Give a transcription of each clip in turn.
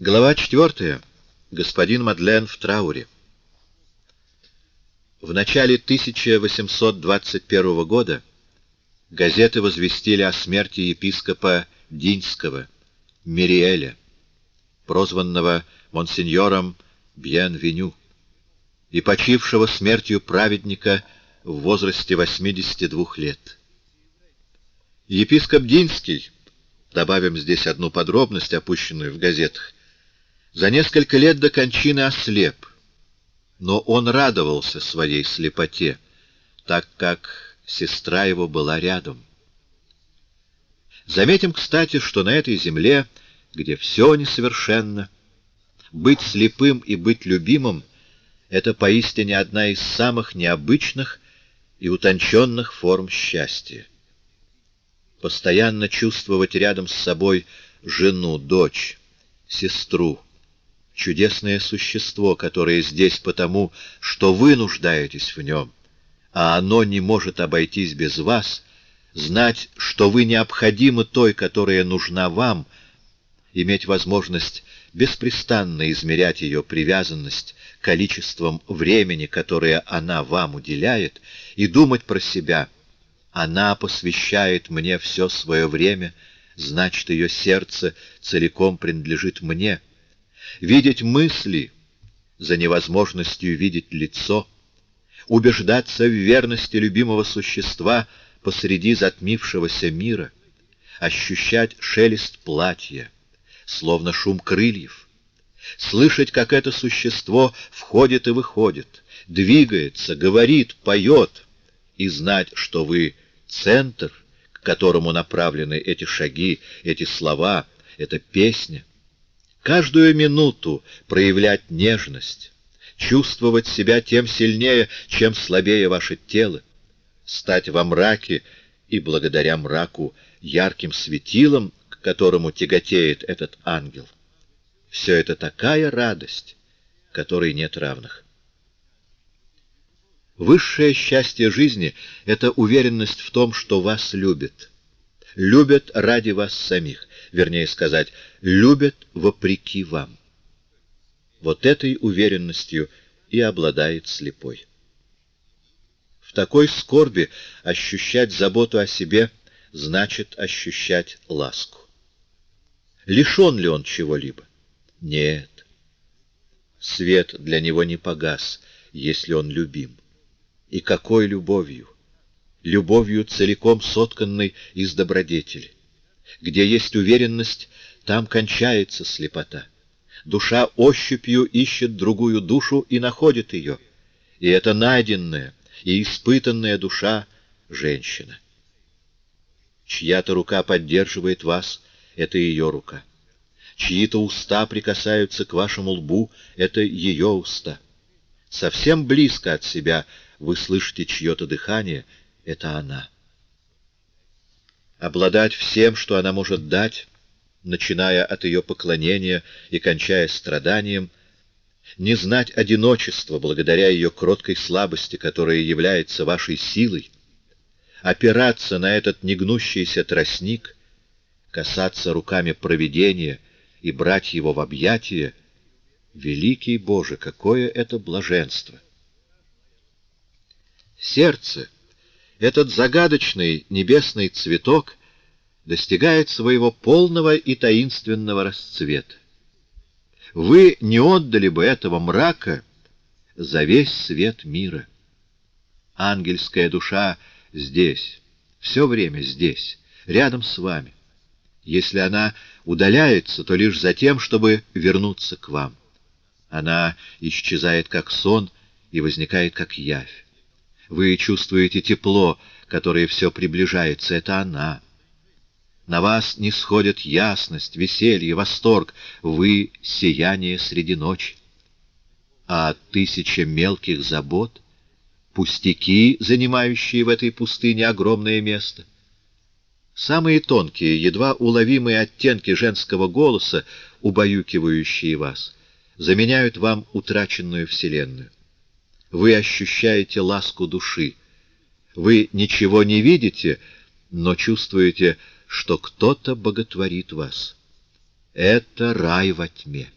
Глава четвертая. Господин Мадлен в трауре. В начале 1821 года газеты возвестили о смерти епископа Динского, Мириэля, прозванного монсеньором Бьен-Веню, и почившего смертью праведника в возрасте 82 лет. Епископ Динский, добавим здесь одну подробность, опущенную в газетах, за несколько лет до кончины ослеп, но он радовался своей слепоте, так как сестра его была рядом. Заметим, кстати, что на этой земле, где все несовершенно, быть слепым и быть любимым — это поистине одна из самых необычных и утонченных форм счастья. Постоянно чувствовать рядом с собой жену, дочь, сестру — чудесное существо, которое здесь потому, что вы нуждаетесь в нем, а оно не может обойтись без вас, знать, что вы необходимы той, которая нужна вам, иметь возможность беспрестанно измерять ее привязанность количеством времени, которое она вам уделяет, и думать про себя. Она посвящает мне все свое время, значит, ее сердце целиком принадлежит мне — видеть мысли за невозможностью видеть лицо, убеждаться в верности любимого существа посреди затмившегося мира, ощущать шелест платья, словно шум крыльев, слышать, как это существо входит и выходит, двигается, говорит, поет, и знать, что вы центр, к которому направлены эти шаги, эти слова, эта песня, каждую минуту проявлять нежность, чувствовать себя тем сильнее, чем слабее ваше тело, стать во мраке и благодаря мраку ярким светилом, к которому тяготеет этот ангел. Все это такая радость, которой нет равных. Высшее счастье жизни — это уверенность в том, что вас любят. Любят ради вас самих вернее сказать, любят вопреки вам. Вот этой уверенностью и обладает слепой. В такой скорби ощущать заботу о себе значит ощущать ласку. Лишен ли он чего-либо? Нет. Свет для него не погас, если он любим. И какой любовью? Любовью, целиком сотканной из добродетели. Где есть уверенность, там кончается слепота. Душа ощупью ищет другую душу и находит ее. И это найденная и испытанная душа — женщина. Чья-то рука поддерживает вас — это ее рука. Чьи-то уста прикасаются к вашему лбу — это ее уста. Совсем близко от себя вы слышите чье-то дыхание — это она обладать всем, что она может дать, начиная от ее поклонения и кончая страданием, не знать одиночества благодаря ее кроткой слабости, которая является вашей силой, опираться на этот негнущийся тростник, касаться руками провидения и брать его в объятия, великий Боже, какое это блаженство! Сердце — этот загадочный небесный цветок достигает своего полного и таинственного расцвета. Вы не отдали бы этого мрака за весь свет мира. Ангельская душа здесь, все время здесь, рядом с вами. Если она удаляется, то лишь за тем, чтобы вернуться к вам. Она исчезает как сон и возникает как явь. Вы чувствуете тепло, которое все приближается. Это она. На вас не сходит ясность, веселье, восторг. Вы — сияние среди ночи. А тысяча мелких забот, пустяки, занимающие в этой пустыне огромное место. Самые тонкие, едва уловимые оттенки женского голоса, убаюкивающие вас, заменяют вам утраченную вселенную. Вы ощущаете ласку души. Вы ничего не видите, но чувствуете, что кто-то боготворит вас. Это рай во тьме.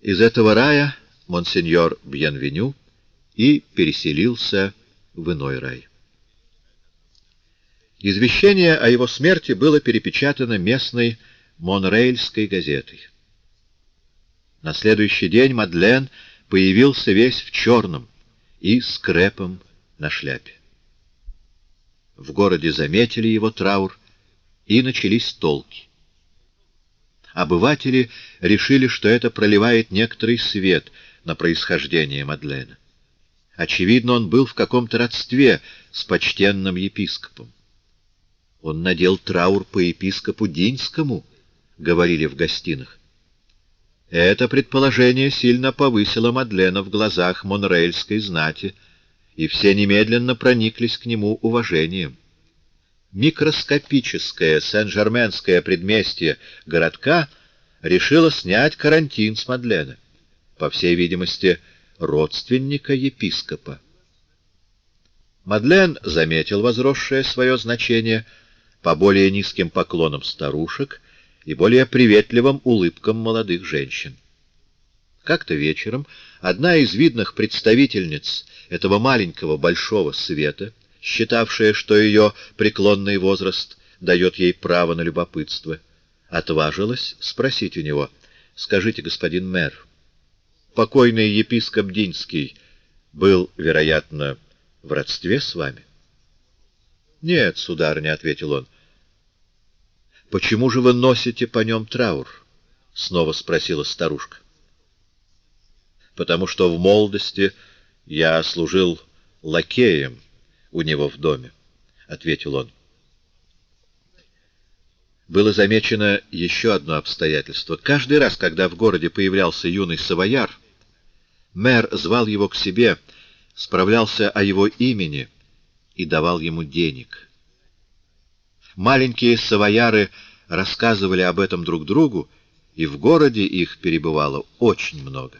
Из этого рая монсеньор Бьенвеню и переселился в иной рай. Извещение о его смерти было перепечатано местной Монрейльской газетой. На следующий день Мадлен появился весь в черном и с крепом на шляпе. В городе заметили его траур, и начались толки. Обыватели решили, что это проливает некоторый свет на происхождение Мадлена. Очевидно, он был в каком-то родстве с почтенным епископом. Он надел траур по епископу Динскому, говорили в гостинах. Это предположение сильно повысило Мадлена в глазах монрейльской знати, и все немедленно прониклись к нему уважением. Микроскопическое Сен-Жерменское предместье городка решило снять карантин с Мадлена, по всей видимости, родственника епископа. Мадлен заметил возросшее свое значение — по более низким поклонам старушек и более приветливым улыбкам молодых женщин. Как-то вечером одна из видных представительниц этого маленького большого света, считавшая, что ее преклонный возраст дает ей право на любопытство, отважилась спросить у него, «Скажите, господин мэр, покойный епископ Динский был, вероятно, в родстве с вами?» «Нет, сударыня», — ответил он, «Почему же вы носите по нем траур?» — снова спросила старушка. «Потому что в молодости я служил лакеем у него в доме», — ответил он. Было замечено еще одно обстоятельство. Каждый раз, когда в городе появлялся юный савояр, мэр звал его к себе, справлялся о его имени и давал ему денег — Маленькие савояры рассказывали об этом друг другу, и в городе их перебывало очень много.